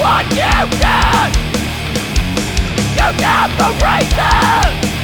what you did. You never reason